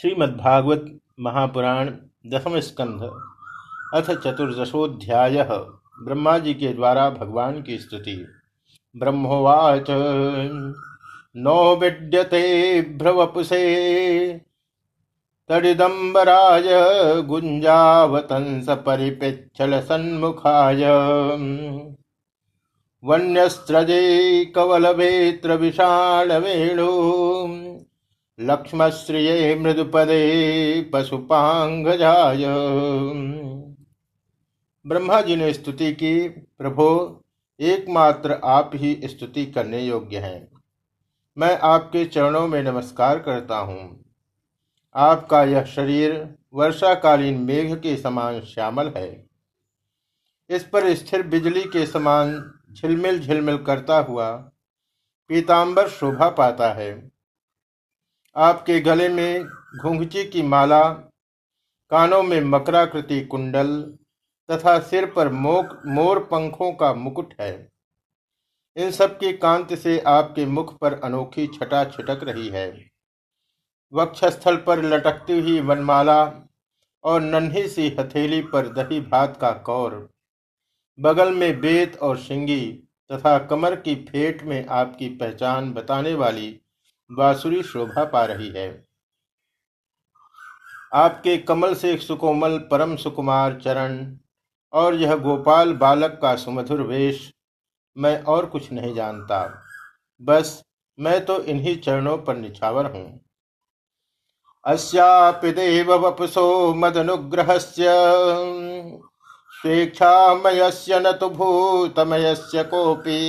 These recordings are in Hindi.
श्रीमद्भागवत महापुराण दसम स्कंध, अथ चतुर्दशोध्याय ब्रह्मा जी के द्वारा भगवान की स्तुति। ब्रह्मोवाच, नो विद्यते भ्रवपुषे, तडिदम्बराय गुञ्जावतंस परिपेच्छल सन्मुखाय वन्यस्त्रजे कवलवेत्र विषाणवेणु लक्ष्मश्रिय मृदुपदे पशुपांगजाय ब्रह्मा जी ने स्तुति की, प्रभो, एकमात्र आप ही स्तुति करने योग्य हैं। मैं आपके चरणों में नमस्कार करता हूँ। आपका यह शरीर वर्षाकालीन मेघ के समान श्यामल है। इस पर स्थिर बिजली के समान झिलमिल झिलमिल करता हुआ पीताम्बर शोभा पाता है। आपके गले में घुंघची की माला, कानों में मकराकृति कुंडल तथा सिर पर मोक, मोर पंखों का मुकुट है। इन सब की कांत से आपके मुख पर अनोखी छटा छिटक रही है। वक्षस्थल पर लटकती हुई वनमाला और नन्ही सी हथेली पर दही भात का कौर, बगल में बेत और शिंगी तथा कमर की फेट में आपकी पहचान बताने वाली बांसुरी शोभा पा रही है। आपके कमल से सुकोमल परम सुकुमार चरण और यह गोपाल बालक का सुमधुर वेश मैं और कुछ नहीं जानता। बस मैं तो इन्हीं चरणों पर निछावर हूँ। अस्यापि देव वपुसो मदनुग्रहस्य, स्वेच्छामयस्य न तो भूतमयस्य कोपी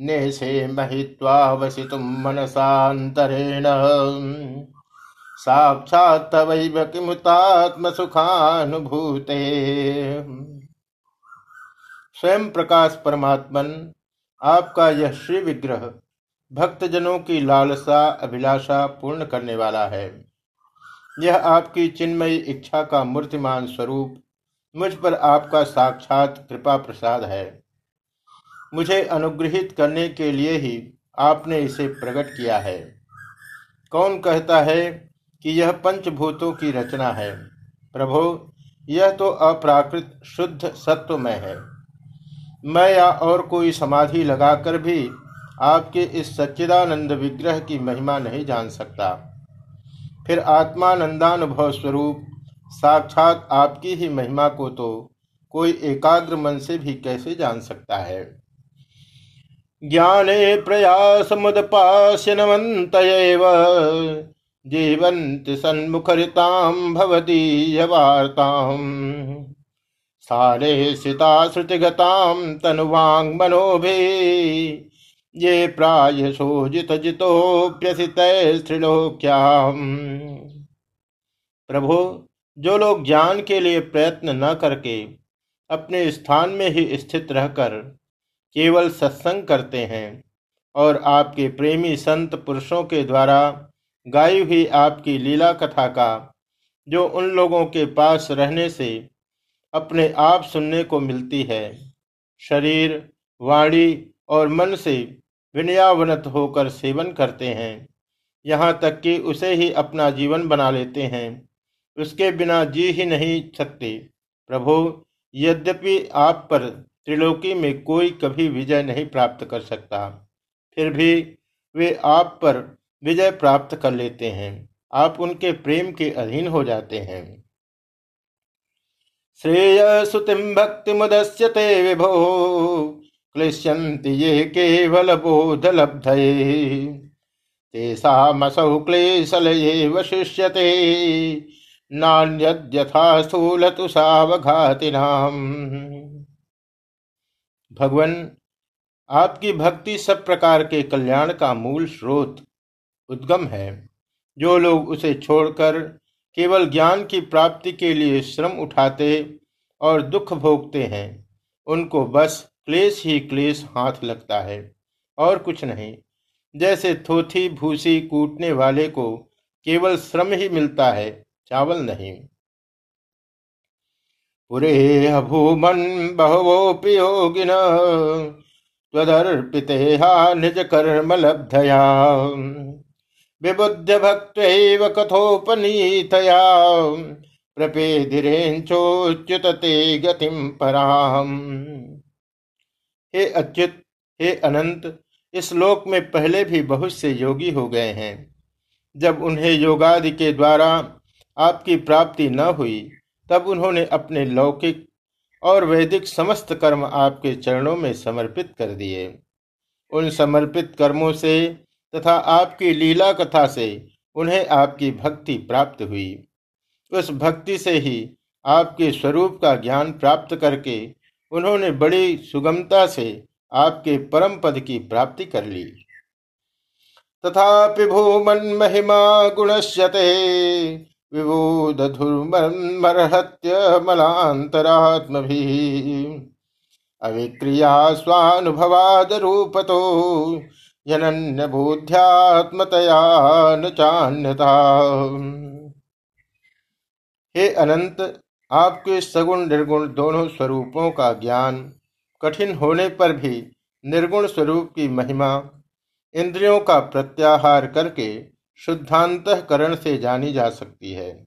नेशे महित्वा वसितुं मनसान्तरेण। साक्षात् तवैव किमुतात्मसुखानुभूते। स्वयं प्रकाश परमात्मन, आपका यह श्री विग्रह, भक्तजनों की लालसा, अभिलाषा पूर्ण करने वाला है। यह आपकी चिन्मयी इच्छा का मूर्तिमान स्वरूप, मुझ पर आपका साक्षात कृपा प्रसाद है। मुझे अनुग्रहित करने के लिए ही आपने इसे प्रकट किया है। कौन कहता है कि यह पंचभूतों की रचना है? प्रभो, यह तो अप्राकृत शुद्ध सत्वमय है। मैं या और कोई समाधि लगाकर भी आपके इस सच्चिदानंद विग्रह की महिमा नहीं जान सकता। फिर आत्मानंदानुभव स्वरूप साक्षात आपकी ही महिमा को तो कोई एकाग्र मन से भी कैसे जान सकता है? ज्ञाने प्रयासमुदपास्यनवन्त एव जीवन्ति सन्मुखरितां भवदीयवार्ताम् सारे सिता श्रुतिगतां तनुवाङ्मनोभि ये प्रायशोजित जितोप्यसितैस्त्रिलोक्याम् प्रभु, जो लोग ज्ञान के लिए प्रयत्न न करके अपने स्थान में ही स्थित रहकर केवल सत्संग करते हैं और आपके प्रेमी संत पुरुषों के द्वारा गाई हुई आपकी लीला कथा का, जो उन लोगों के पास रहने से अपने आप सुनने को मिलती है। शरीर, वाणी और मन से विनयावनत होकर सेवन करते हैं। यहाँ तक कि उसे ही अपना जीवन बना लेते हैं। उसके बिना जी ही नहीं सकते। प्रभु, यद्यपि आप पर त्रिलोकी में कोई कभी विजय नहीं प्राप्त कर सकता। फिर भी वे आप पर विजय प्राप्त कर लेते हैं। आप उनके प्रेम के अधीन हो जाते हैं। श्रेय सुतिम भक्ति मुदस्यते विभो, क्लिश्यन्ति ये केवल बोध लब्धये तेषामसौ क्लेशलये वशिष्यते, नान्यद्यथा स्थूलतुषावघातिनाम् भगवान, आपकी भक्ति सब प्रकार के कल्याण का मूल स्रोत उद्गम है। जो लोग उसे छोड़कर केवल ज्ञान की प्राप्ति के लिए श्रम उठाते और दुख भोगते हैं, उनको बस क्लेश ही क्लेश हाथ लगता है और कुछ नहीं। जैसे थोथी, भूसी कूटने वाले को केवल श्रम ही मिलता है, चावल नहीं। पुरे अभूमन् बहवोऽपि योगिन त्वदर्पितेहा निज कर्म लब्धया। विबुद्ध भक्त कथोपनीतया गतिम पराम। हे अच्युत, हे अनंत, इस लोक में पहले भी बहुत से योगी हो गए हैं। जब उन्हें योगादि के द्वारा आपकी प्राप्ति न हुई तब उन्होंने अपने लौकिक और वैदिक समस्त कर्म आपके चरणों में समर्पित कर दिए। उन समर्पित कर्मों से तथा आपकी लीला कथा से उन्हें आपकी भक्ति प्राप्त हुई। उस भक्ति से ही आपके स्वरूप का ज्ञान प्राप्त करके उन्होंने बड़ी सुगमता से आपके परम पद की प्राप्ति कर ली। तथा भूमन महिमा गुणश्यते विबूधुर्मर्हत्य मलांतरात्म अविक्रिया स्वानुभवाद रूपतो जनन्य बुद्ध्यात्मतया न चान्यता। हे अनंत, आपके सगुण निर्गुण दोनों स्वरूपों का ज्ञान कठिन होने पर भी निर्गुण स्वरूप की महिमा, इंद्रियों का प्रत्याहार करके शुद्धांतकरण से जानी जा सकती है।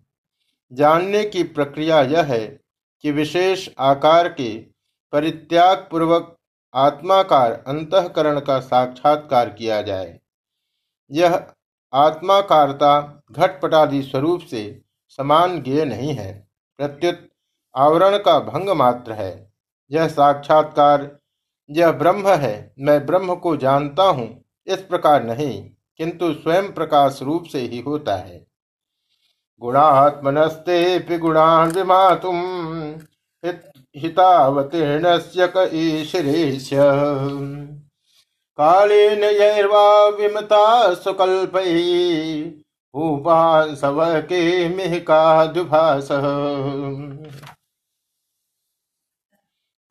जानने की प्रक्रिया यह है कि विशेष आकार के परित्याग पूर्वक आत्माकार अंतकरण का साक्षात्कार किया जाए। यह आत्माकारता घटपटादि स्वरूप से समान ज्ञेय नहीं है। प्रत्युत आवरण का भंग मात्र है। यह साक्षात्कार, यह ब्रह्म है, मैं ब्रह्म को जानता हूँ, इस प्रकार नहीं। किंतु स्वयं प्रकाश रूप से ही होता है। गुणात्मनस्ते गुणान विमातुम हितावतीर्ण कालेन यैर्वा विमता सुकल्पै सव के मिहिका दुभास।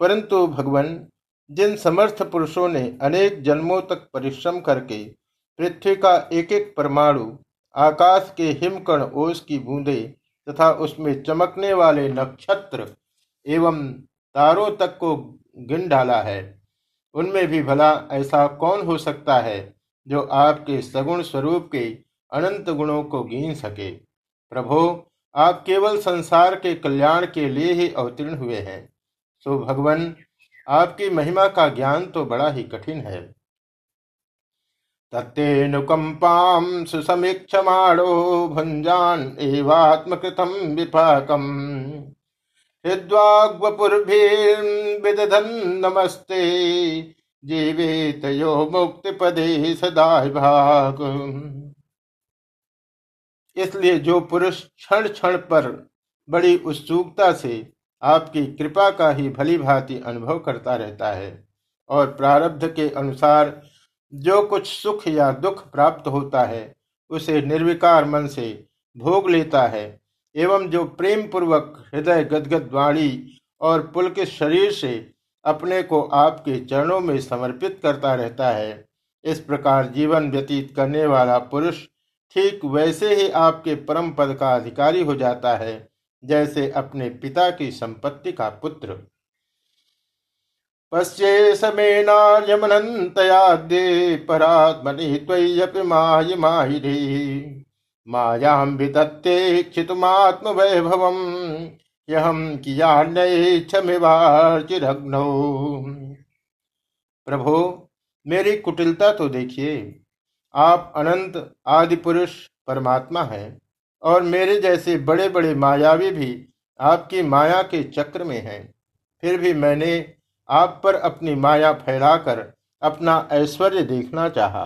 परंतु भगवान, जिन समर्थ पुरुषों ने अनेक जन्मों तक परिश्रम करके पृथ्वी का एक एक परमाणु, आकाश के हिमकण ओस की बूंदे तथा उसमें चमकने वाले नक्षत्र एवं तारों तक को गिन डाला है। उनमें भी भला ऐसा कौन हो सकता है जो आपके सगुण स्वरूप के अनंत गुणों को गिन सके? प्रभो, आप केवल संसार के कल्याण के लिए ही अवतीर्ण हुए हैं। सो भगवान, आपकी महिमा का ज्ञान तो बड़ा ही कठिन है। तत्तेनुकंपाम सुसमीक्षमाणो भुंजान एवात्मकृतम विपाकम। सदा भाग इसलिए जो पुरुष क्षण क्षण पर बड़ी उत्सुकता से आपकी कृपा का ही भली भांति अनुभव करता रहता है और प्रारब्ध के अनुसार जो कुछ सुख या दुख प्राप्त होता है, उसे निर्विकार मन से भोग लेता है, एवं जो प्रेम पूर्वक हृदय गदगद वाणी और पुलकित शरीर से अपने को आपके चरणों में समर्पित करता रहता है, इस प्रकार जीवन व्यतीत करने वाला पुरुष ठीक वैसे ही आपके परम पद का अधिकारी हो जाता है, जैसे अपने पिता की संपत्ति का पुत्र। पश्ये समेनार्यमनन्तयाद्ये परात्मनि त्वय्यपि माय माहिरे। मायां विदत्ते क्षितुमात्मवैभवम् यहम कियान्नैच्छमिवार्चिरग्नौ प्रभो, मेरी कुटिलता तो देखिए, आप अनंत आदि पुरुष परमात्मा हैं, और मेरे जैसे बड़े बड़े मायावी भी आपकी माया के चक्र में हैं, फिर भी मैंने आप पर अपनी माया फैलाकर अपना ऐश्वर्य देखना चाहा।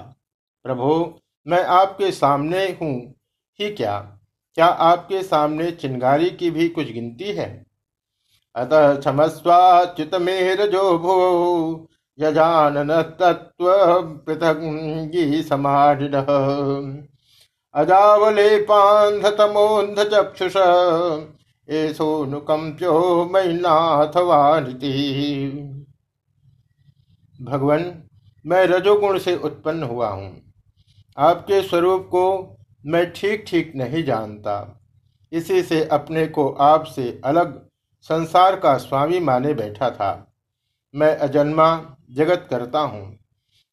प्रभो, मैं आपके सामने हूँ। ही क्या? क्या आपके सामने चिंगारी की भी कुछ गिनती है? अतः क्षमस्वाच्युत मेर जो भो, यजानन तत्व पृथक समाधिन अजावलेपान्ध तमोन्ध चक्षुष एसोनुकंप्यो मैनाथवानिति भगवान, मैं रजोगुण से उत्पन्न हुआ हूँ। आपके स्वरूप को मैं ठीक ठीक नहीं जानता। इसी से अपने को आपसे अलग संसार का स्वामी माने बैठा था। मैं अजन्मा जगत करता हूँ।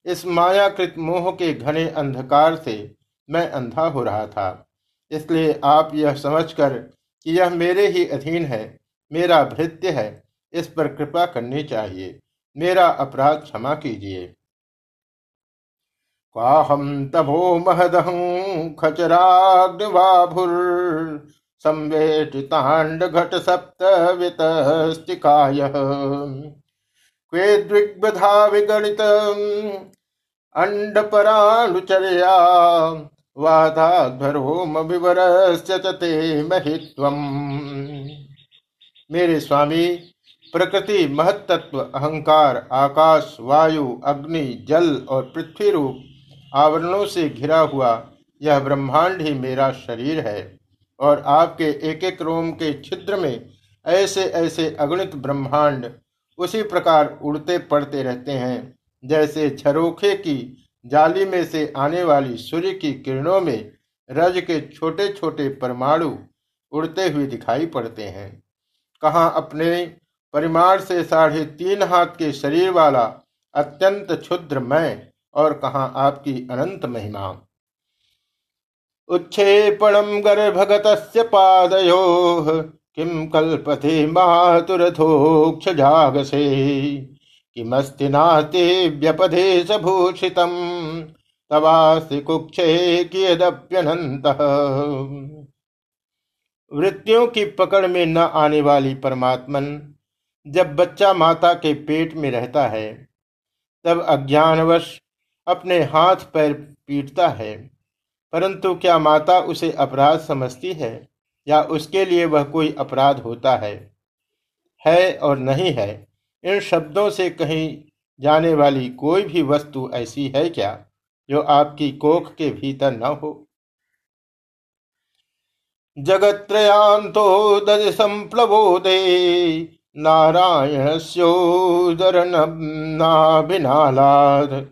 इस मायाकृत मोह के घने अंधकार से मैं अंधा हो रहा था। इसलिए आप यह समझकर कि यह मेरे ही अधीन है, मेरा भृत्य है, इस पर कृपा करनी चाहिए। मेरा अपराध क्षमा कीजिए। क्वाहम तभो महदहं खचराग्निवाभुर संवेटितांड घट सप्त वितस्तिकाय क्वेद्विग्बधा विगणित अंडपरानुचर्या वाधाध्वरोम विवरस्य ते महित्वम् मेरे स्वामी प्रकृति, महत्त्व, अहंकार, आकाश, वायु, अग्नि, जल और पृथ्वी रूप आवरणों से घिरा हुआ यह ब्रह्मांड ही मेरा शरीर है और आपके एक एक रोम के छिद्र में ऐसे ऐसे अगणित ब्रह्मांड उसी प्रकार उड़ते पड़ते रहते हैं, जैसे झरोखे की जाली में से आने वाली सूर्य की किरणों में रज के छोटे छोटे परमाणु उड़ते हुए दिखाई पड़ते हैं। कहाँ अपने परिमाण से साढ़े तीन हाथ के शरीर वाला अत्यंत क्षुद्र मैं और कहा आपकी अनंत महिमा। उच्छेपणम गर्भगत पादयो किम कल्पते मातुरथोक्ष जागसे किमस्ति नास्ति व्यपदेश भूषितम तवास्ति कुक्षे कियदप्यनंत वृत्तियों की पकड़ में न आने वाली परमात्मन जब बच्चा माता के पेट में रहता है, तब अज्ञानवश अपने हाथ पैर पीटता है। परंतु क्या माता उसे अपराध समझती है या उसके लिए वह कोई अपराध होता है? है और नहीं है। इन शब्दों से कहीं जाने वाली कोई भी वस्तु ऐसी है क्या जो आपकी कोख के भीतर न हो? जगत्रयांतो दज संप्लवो दे नारायणस्योदरनाभिनालाद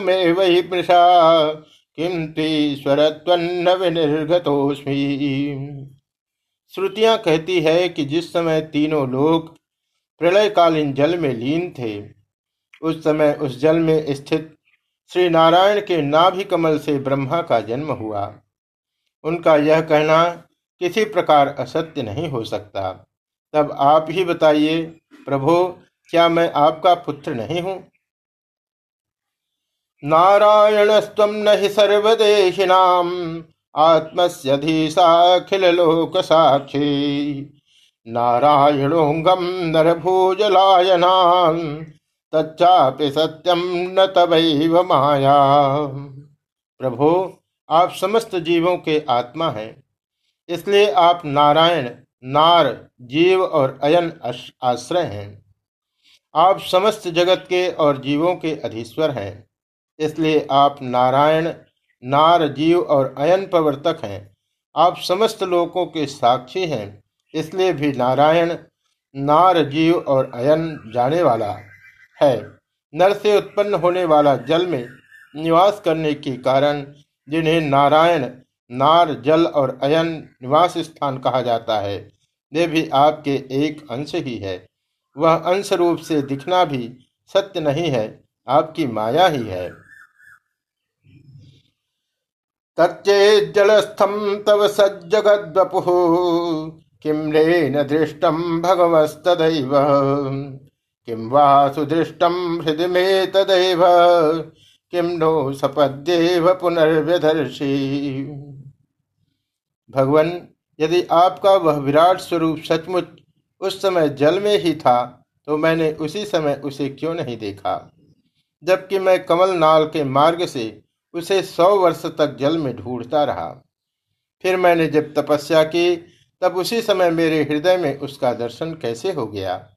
मे वै मृषा। किं त्वीश्वरत्वन्न विनिर्गतोऽस्मि श्रुतियाँ कहती है कि जिस समय तीनों लोग प्रलयकालीन जल में लीन थे, उस समय उस जल में स्थित श्री नारायण के नाभि कमल से ब्रह्मा का जन्म हुआ। उनका यह कहना किसी प्रकार असत्य नहीं हो सकता। तब आप ही बताइए, प्रभो, क्या मैं आपका पुत्र नहीं हूँ? नारायणस्व न ही सर्वदेशिनाम आत्मस्यधीसाखिल लोक साक्षी नारायणोंगम नरभूजलायना, तच्चापि सत्यम न तवैव माया प्रभो, आप समस्त जीवों के आत्मा हैं। इसलिए आप नारायण, नार, जीव और अयन आश्रय हैं। आप समस्त जगत के और जीवों के अधीश्वर हैं। इसलिए आप नारायण, नार, जीव और अयन प्रवर्तक हैं। आप समस्त लोकों के साक्षी हैं। इसलिए भी नारायण, नार, जीव और अयन जाने वाला है। नर से उत्पन्न होने वाला जल में निवास करने के कारण जिन्हें नारायण नार, जल और अयन निवास स्थान कहा जाता है। वे भी आपके एक अंश ही है। वह अंश रूप से दिखना भी सत्य नहीं है, आपकी माया ही है। तच्चे जलस्थम तव सज्जगद्वपु किम न दृष्टम भगवस्तदैव किम वा सुदृष्टम हृदय में तदैव किम नो सपद्येव पुनर्व्यदर्शी भगवान, यदि आपका वह विराट स्वरूप सचमुच उस समय जल में ही था तो मैंने उसी समय उसे क्यों नहीं देखा? जबकि मैं कमल नाल के मार्ग से उसे सौ वर्ष तक जल में ढूंढता रहा। फिर मैंने जब तपस्या की, तब उसी समय मेरे हृदय में उसका दर्शन कैसे हो गया?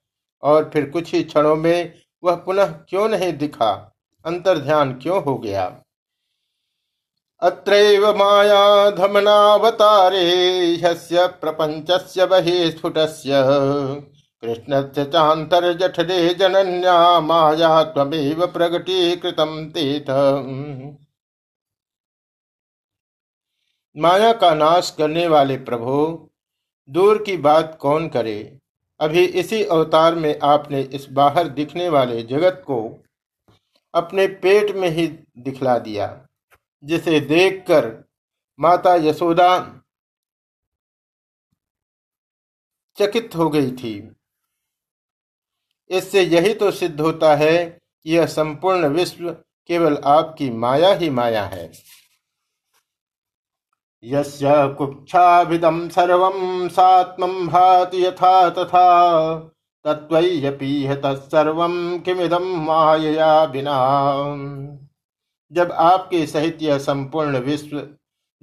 और फिर कुछ ही क्षणों में वह पुनः क्यों नहीं दिखा? अंतर ध्यान क्यों हो गया? अत्रैव माया धमनावतारे ह्यस्य प्रपञ्चस्य बहिस्फुटस्य कृष्णस्य चान्तर्जठरे जनन्या माया त्वमेव प्रगटीकृतं माया का नाश करने वाले प्रभु, दूर की बात कौन करे? अभी इसी अवतार में आपने इस बाहर दिखने वाले जगत को अपने पेट में ही दिखला दिया। जिसे देखकर माता यशोदा चकित हो गई थी। इससे यही तो सिद्ध होता है कि यह संपूर्ण विश्व केवल आपकी माया ही माया है। यस्य कुक्षाभिदं सर्वं सात्मं भाति यथा तथा तत्वय्यपीह तत्सर्वं किमिदं मायया बिना जब आपके सहित यह संपूर्ण विश्व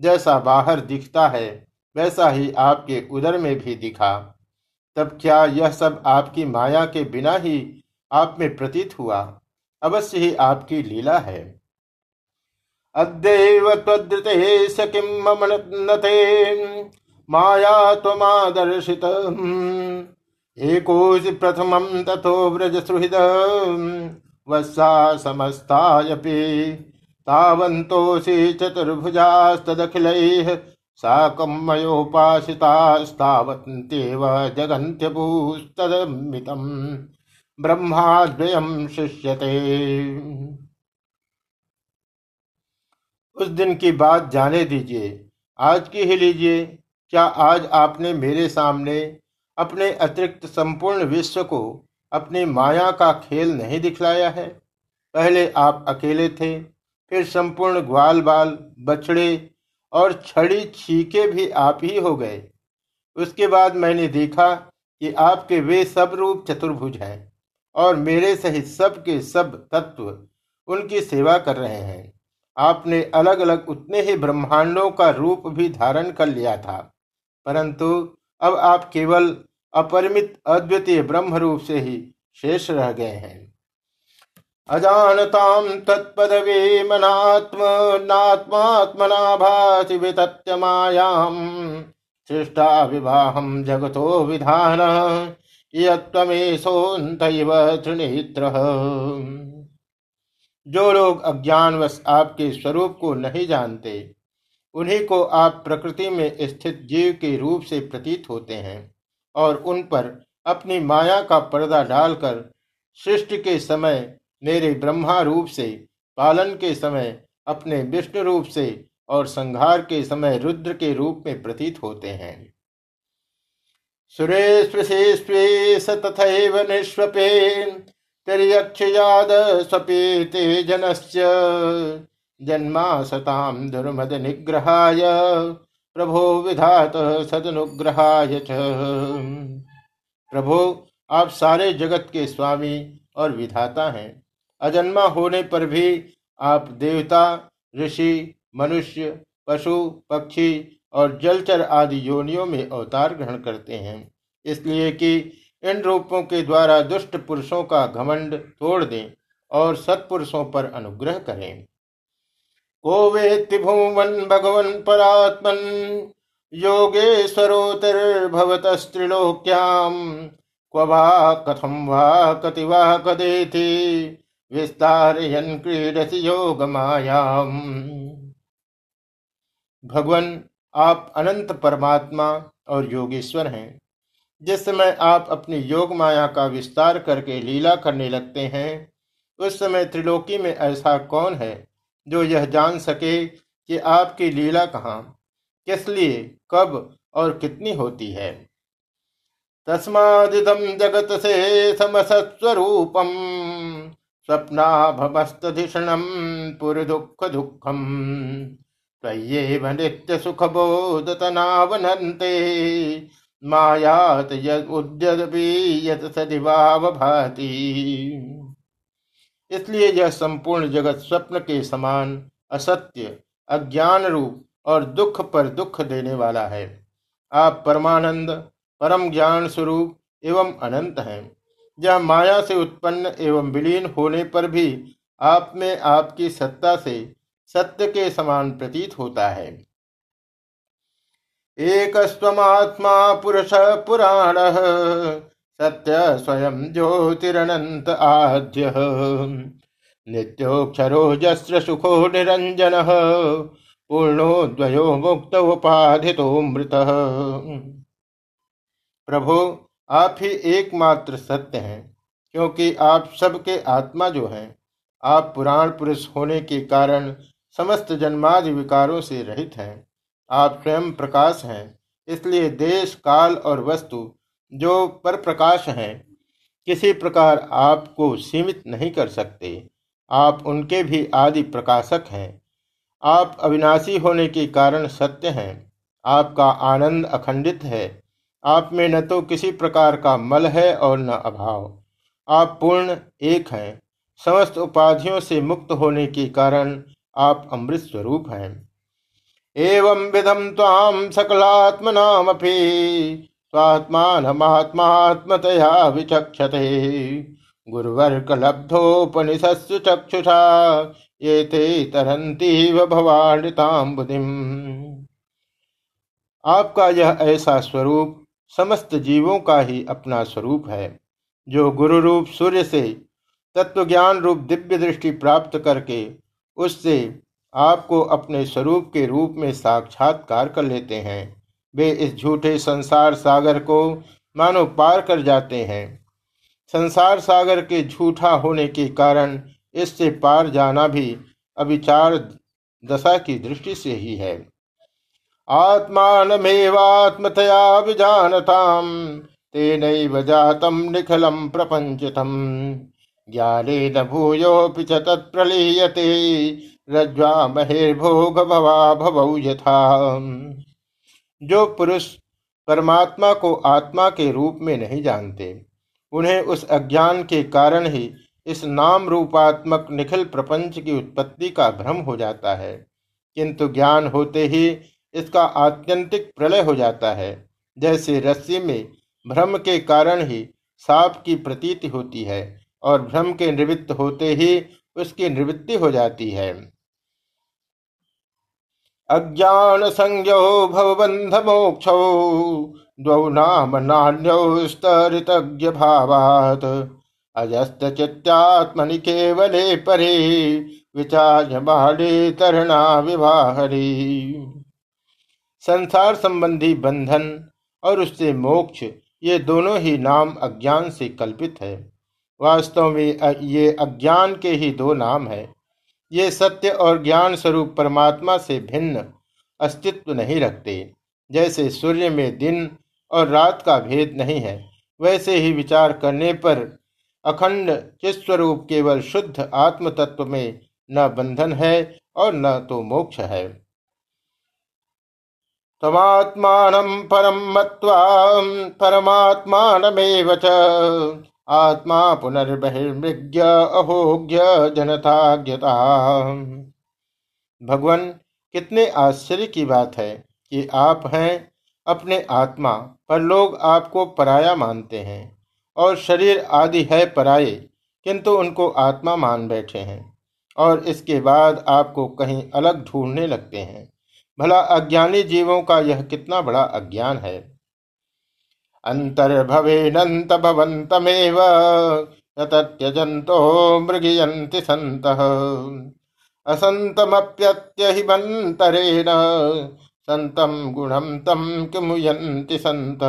जैसा बाहर दिखता है, वैसा ही आपके उदर में भी दिखा। तब क्या यह सब आपकी माया के बिना ही आप में प्रतीत हुआ? अवश्य ही आपकी लीला है। माया त्वमादर्शित। एकोऽसि प्रथमं ततो व्रजसुहृद वत्सा समस्तायपि। तावन्तोऽसि चतुर्भुजास्तदखिलैः साकं मयोपासितास्तावन्त्येव जगन्त्यभूस्तदमितं ब्रह्माद्वयं शिष्यते। उस दिन की बात जाने दीजिए। आज की ही लीजिए। क्या आज आपने मेरे सामने अपने अतिरिक्त संपूर्ण विश्व को अपनी माया का खेल नहीं दिखलाया है? पहले आप अकेले थे फिर संपूर्ण ग्वाल बाल, बछड़े और छड़ी छीके भी आप ही हो गए। उसके बाद मैंने देखा कि आपके वे सब रूप चतुर्भुज हैं और मेरे सहित सब के सब तत्व उनकी सेवा कर रहे हैं। आपने अलग अलग उतने ही ब्रह्मांडों का रूप भी धारण कर लिया था। परंतु अब आप केवल अपरिमित अद्वितीय ब्रह्म रूप से ही शेष रह गए हैं। अजानताम तत्पदवी मनात्मनात्मात्मना भाति वितत्य मायाम सृष्टा विवाहम जगतो विधान यत्वमेशोन्तैव तृणित्र जो लोग अज्ञानवश आपके स्वरूप को नहीं जानते, उन्हीं को आप प्रकृति में स्थित जीव के रूप से प्रतीत होते हैं और उन पर अपनी माया का पर्दा डालकर सृष्टि के समय मेरे ब्रह्मा रूप से, पालन के समय अपने विष्णु रूप से और संहार के समय रुद्र के रूप में प्रतीत होते हैं। सुरेश दुर्मद निग्रहाय, प्रभो विधात सदनुग्रहाय प्रभो, आप सारे जगत के स्वामी और विधाता हैं। अजन्मा होने पर भी आप देवता, ऋषि, मनुष्य, पशु, पक्षी और जलचर आदि योनियों में अवतार ग्रहण करते हैं। इसलिए कि इन रूपों के द्वारा दुष्ट पुरुषों का घमंड तोड़ दें और सत्पुरुषों पर अनुग्रह करें। को वेत्ति भूमन भगवन परात्मन योगेश्वरोतिर्भवतस्त्रिलोक्याम क्व वा कथम वा कति वा कदेति विस्तारयन क्रीडति योग मायाम भगवान, आप अनंत परमात्मा और योगेश्वर हैं। जिस समय आप अपनी योग माया का विस्तार करके लीला करने लगते हैं, उस समय त्रिलोकी में ऐसा कौन है जो यह जान सके कि आपकी लीला कहाँ, किस लिए, कब और कितनी होती है? तस्मादिदम जगत से समसस्वरूपम स्वप्नाभमस्तधिषणम पुर दुख दुखम त्वय्येव नित्य सुख बोधतनावनते मायात यद्यपि सदिवाव भाति इसलिए यह संपूर्ण जगत स्वप्न के समान असत्य अज्ञान रूप और दुख पर दुख देने वाला है। आप परमानंद, परम ज्ञान स्वरूप एवं अनंत हैं। जह माया से उत्पन्न एवं विलीन होने पर भी आप में आपकी सत्ता से सत्य के समान प्रतीत होता है। एकस्त्वमात्मा पुरुष पुराण सत्य स्वयं ज्योतिरनंत आद्य। नित्योक्षरो जस्र सुखो निरंजन पूर्णो द्वयो मुक्त उपाधितो मृत। प्रभु आप ही एकमात्र सत्य हैं, क्योंकि आप सबके आत्मा जो हैं, आप पुराण पुरुष होने के कारण समस्त जन्मादि विकारों से रहित हैं। आप स्वयं प्रकाश हैं, इसलिए देश, काल और वस्तु जो पर प्रकाश हैं, किसी प्रकार आपको सीमित नहीं कर सकते। आप उनके भी आदि प्रकाशक हैं। आप अविनाशी होने के कारण सत्य हैं। आपका आनंद अखंडित है। आप में न तो किसी प्रकार का मल है और न अभाव। आप पूर्ण एक हैं। समस्त उपाधियों से मुक्त होने के कारण आप अमृत स्वरूप हैं। एवं विधम ताम सकलात्मनामपि। स्वात्मात्मात्मतया विचक्षते। गुरुवर्क लब्धोपनिषत्सु चक्षुषा। ये ते तरंती भवानृताम बुधिम आपका यह ऐसा स्वरूप समस्त जीवों का ही अपना स्वरूप है, जो गुरु रूप सूर्य से तत्वज्ञान रूप दिव्य दृष्टि प्राप्त करके उससे आपको अपने स्वरूप के रूप में साक्षात्कार कर लेते हैं। वे इस झूठे संसार सागर को मानो पार कर जाते हैं। संसार सागर के झूठा होने के कारण इससे पार जाना भी अविचार दशा की दृष्टि से ही है। आत्मानमेवात्मतया विजानताम तेन जातम निखलम प्रपंचतम ज्ञाने न भूयोपि च तत्प्रलीयते रज्वा महेर्भोग भवा भवौ यथा। जो पुरुष परमात्मा को आत्मा के रूप में नहीं जानते, उन्हें उस अज्ञान के कारण ही इस नाम रूपात्मक निखिल प्रपंच की उत्पत्ति का भ्रम हो जाता है। किंतु ज्ञान होते ही इसका आत्यंतिक प्रलय हो जाता है। जैसे रस्सी में भ्रम के कारण ही साप की प्रतीति होती है और भ्रम के निवृत्त होते ही उसकी निवृत्ति हो जाती है। अज्ञान संज्ञो भवबंध मोक्ष नाम नान्यौ भावात अजस्त चित्तात्मनि केवले परे, विचार्यमाणे तरणा विवाहरी। संसार संबंधी बंधन और उससे मोक्ष, ये दोनों ही नाम अज्ञान से कल्पित है। वास्तव में ये अज्ञान के ही दो नाम है। ये सत्य और ज्ञान स्वरूप परमात्मा से भिन्न अस्तित्व नहीं रखते। जैसे सूर्य में दिन और रात का भेद नहीं है, वैसे ही विचार करने पर अखंड चिस्वरूप केवल शुद्ध आत्म तत्व में न बंधन है और न तो मोक्ष है। तमात्मान परम मत्वा, परमात्मानमेव च। आत्मा पुनर्बहिर्मृग्य अहोग्य जनताज्ञता। भगवान, कितने आश्चर्य की बात है कि आप हैं अपने आत्मा पर लोग आपको पराया मानते हैं और शरीर आदि है पराये, किंतु उनको आत्मा मान बैठे हैं और इसके बाद आपको कहीं अलग ढूँढने लगते हैं। भला अज्ञानी जीवों का यह कितना बड़ा अज्ञान है? अंतर्भवेनंत भवंतमेव त्यजंतो मृगयंति संत असंतमप्यत्यहिमंतरेण संतम गुणम तम किमुयंति संत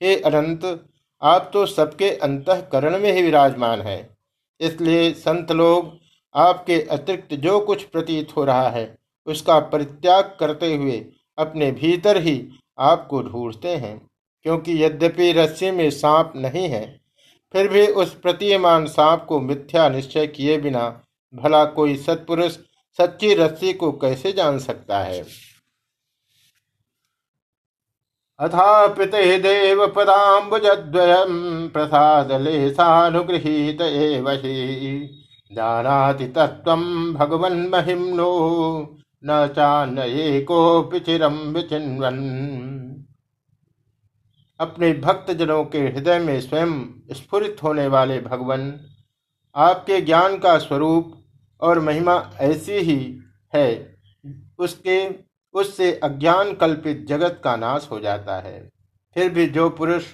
हे अनंत, आप तो सबके अंतकरण में ही विराजमान है, इसलिए संत लोग, आपके अतिरिक्त जो कुछ प्रतीत हो रहा है उसका परित्याग करते हुए अपने भीतर ही आपको ढूंढते हैं, क्योंकि यद्यपि रस्सी में सांप नहीं है, फिर भी उस प्रतीयमान सांप को मिथ्या निश्चय किए बिना भला कोई सत्पुरुष सच्ची रस्सी को कैसे जान सकता है? अथापिते देव पदाम्बुजद्वयम् प्रसादलेशानुगृहीत एव हि। जानाति तत्त्वं भगवन्महिम्नो। न चान्य कोऽपि चिरं विचिन्वन्। अपने भक्त जनों के हृदय में स्वयं स्फुरित होने वाले भगवान, आपके ज्ञान का स्वरूप और महिमा ऐसी ही है, उसके, उससे अज्ञान कल्पित जगत का नाश हो जाता है। फिर भी जो पुरुष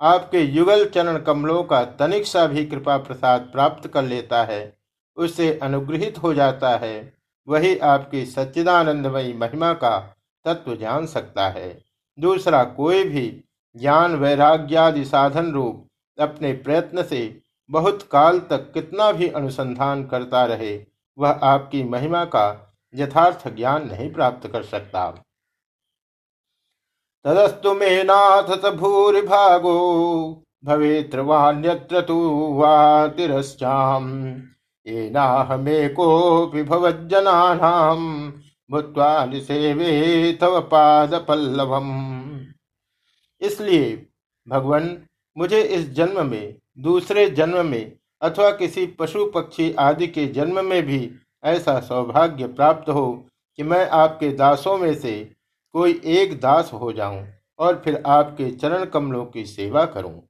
आपके युगल चरण कमलों का तनिक सा भी कृपा प्रसाद प्राप्त कर लेता है, उससे अनुग्रहित हो जाता है। वही आपकी सच्चिदानंदमयी महिमा का तत्व जान सकता है। दूसरा, कोई भी ज्ञान वैराग्यादि साधन रूप अपने प्रयत्न से बहुत काल तक कितना भी अनुसंधान करता रहे, वह आपकी महिमा का यथार्थ ज्ञान नहीं प्राप्त कर सकता। तदस्तु मे नाथ स भूरिभागो भवेत्रवान्यत्र तु वा तिरश्चाम् येनाहमेकोऽपि भवज्जनानां भूत्वा निसेवे तव पाद पल्लवम इसलिए भगवान, मुझे इस जन्म में, दूसरे जन्म में, अथवा किसी पशु पक्षी आदि के जन्म में भी ऐसा सौभाग्य प्राप्त हो कि मैं आपके दासों में से कोई एक दास हो जाऊँ और फिर आपके चरण कमलों की सेवा करूँ।